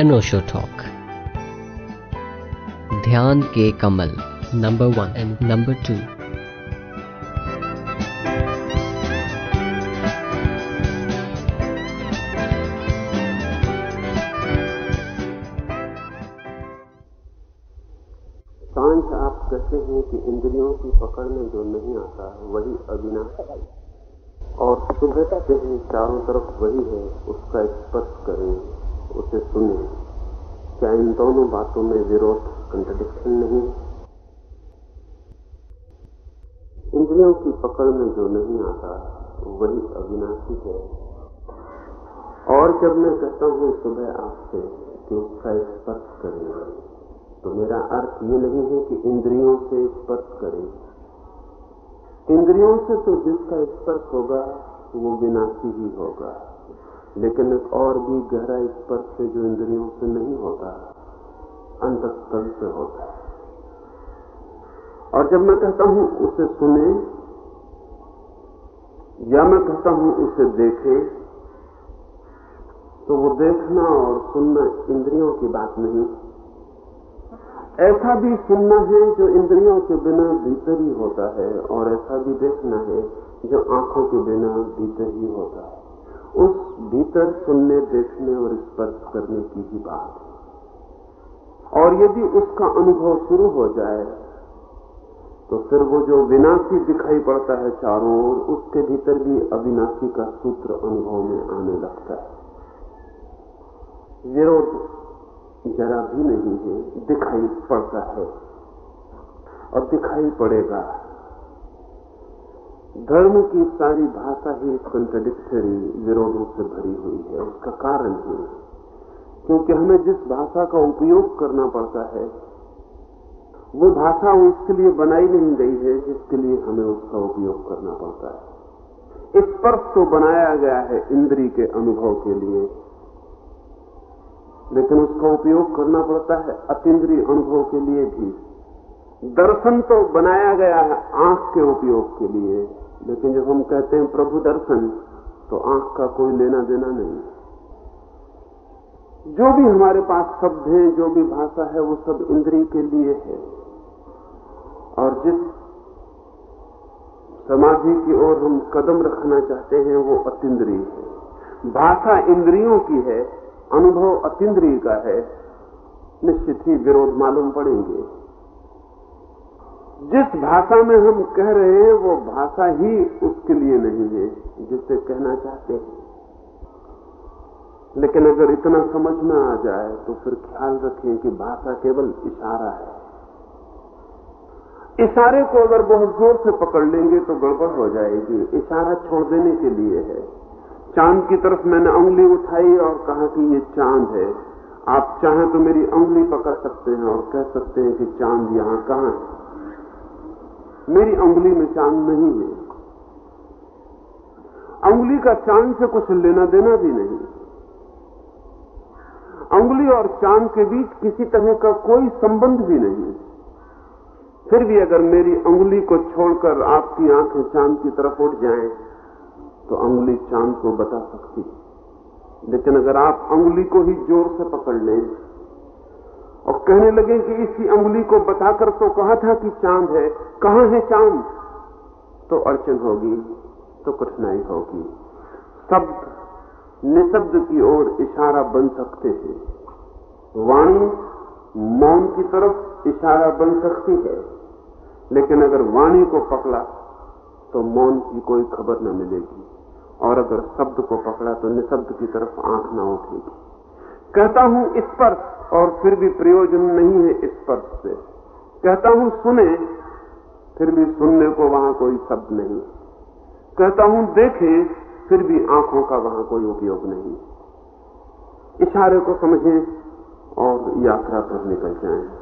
अनोशो talk ध्यान के कमल number one and number two कहते हैं कि इंद्रियों की पकड़ में जो नहीं आता, वही अविनाश और सुबह कहते हैं चारों तरफ़ वही है, उसका स्पर्श सुने क्या इन दोनों बातों में विरोध कंट्रडिक्शन नहीं? इंद्रियों की पकड़ में जो नहीं आता, वही अविनाशी है। और जब मैं कहता हूँ, सुबह आपसे कि उसका स्पर्श करें? तो मेरा अर्थ ये नहीं है कि इंद्रियों से स्पर्श करें। इंद्रियों से तो जिसका स्पर्श होगा, वो विनाशी ही होगा। लेकिन एक और भी गहरा स्पर्श है जो इंद्रियों से नहीं होता, अंतस्थल से होता है। और जब मैं कहता हूँ, उसे सुने, या मैं कहता हूँ, उसे देखे तो वो देखना और सुनना इंद्रियों की बात नहीं। ऐसा भी सुनना है जो इंद्रियों के बिना भीतर ही होता है, और ऐसा भी देखना है जो आँखों के बिना भीतर ही होता है। उस भीतर सुनने, देखने और स्पर्श करने की ही बात है। और यदि उसका अनुभव शुरू हो जाए तो फिर वो जो विनाशी दिखाई पड़ता है चारों ओर, उसके भीतर भी अविनाशी का सूत्र अनुभव में आने लगता है। विरोध जरा भी नहीं है, दिखाई पड़ता है। और दिखाई पड़ेगा। धर्म की सारी भाषा ही कंट्रडिक्टरी विरोधों से भरी हुई है। उसका कारण है। क्योंकि हमें जिस भाषा का उपयोग करना पड़ता है, वो भाषा उसके लिए बनाई नहीं गई है, जिसके लिए हमें उसका उपयोग करना पड़ता है। स्पर्श तो बनाया गया है इंद्री के अनुभव के लिए। लेकिन उसका उपयोग करना पड़ता है अतिद्रीय अनुभव के लिए भी। दर्शन तो बनाया गया है आँख के उपयोग के लिए। लेकिन जब हम कहते हैं प्रभु दर्शन तो आँख का कोई लेना देना नहीं। जो भी हमारे पास शब्द हैं, जो भी भाषा है, वो सब इंद्रिय के लिए है। और जिस समाधि की ओर हम कदम रखना चाहते हैं, वो अतिद्रीय है। भाषा इंद्रियों की है, अनुभव अतिद्रीय का है। निश्चित ही विरोध मालूम पड़ेंगे। जिस भाषा में हम कह रहे हैं, वो भाषा ही उसके लिए नहीं है, जिसे कहना चाहते हैं। लेकिन अगर इतना समझ में आ जाए तो फिर ख्याल रखें कि भाषा केवल इशारा है। इशारे को अगर बहुत ज़ोर से पकड़ लेंगे तो गड़बड़ हो जाएगी। इशारा छोड़ देने के लिए है। चाँद की तरफ़ मैंने उंगली उठाई और कहा कि ये चाँद है। आप चाहें तो मेरी उंगली पकड़ सकते हैं और कह सकते हैं कि चाँद यहाँ कहाँ है। मेरी उंगली में चाँद नहीं है। उंगली का चाँद से कुछ लेना देना भी नहीं। उंगली और चाँद के बीच किसी तरह का कोई संबंध भी नहीं। फिर भी अगर मेरी उंगली को छोड़कर आपकी आँखें चाँद की तरफ़ उठ जाएँ तो उंगली चाँद को बता सकती लेकिन अगर आप उंगली को ही ज़ोर से पकड़ लें और कहने लगे कि इसी अंगुली को बताकर तो कहा था कि चाँद है। कहाँ है चाँद? तो अड़चन होगी तो कठिनाई होगी। शब्द, निशब्द की ओर इशारा बन सकते हैं। वाणी, मौन की तरफ़ इशारा बन सकती है। लेकिन अगर वाणी को पकड़ा तो मौन की कोई खबर न मिलेगी। और अगर शब्द को पकड़ा तो निशब्द की तरफ़ आँख न उठेगी। कहता हूँ स्पर्श और फिर भी प्रयोजन नहीं है स्पर्श से। कहता हूँ, सुने, फिर भी सुनने को वहाँ कोई शब्द नहीं। कहता हूँ, देखे, फिर भी आँखों का वहाँ कोई उपयोग नहीं। इशारे को समझें और यात्रा पर निकल जाएँ।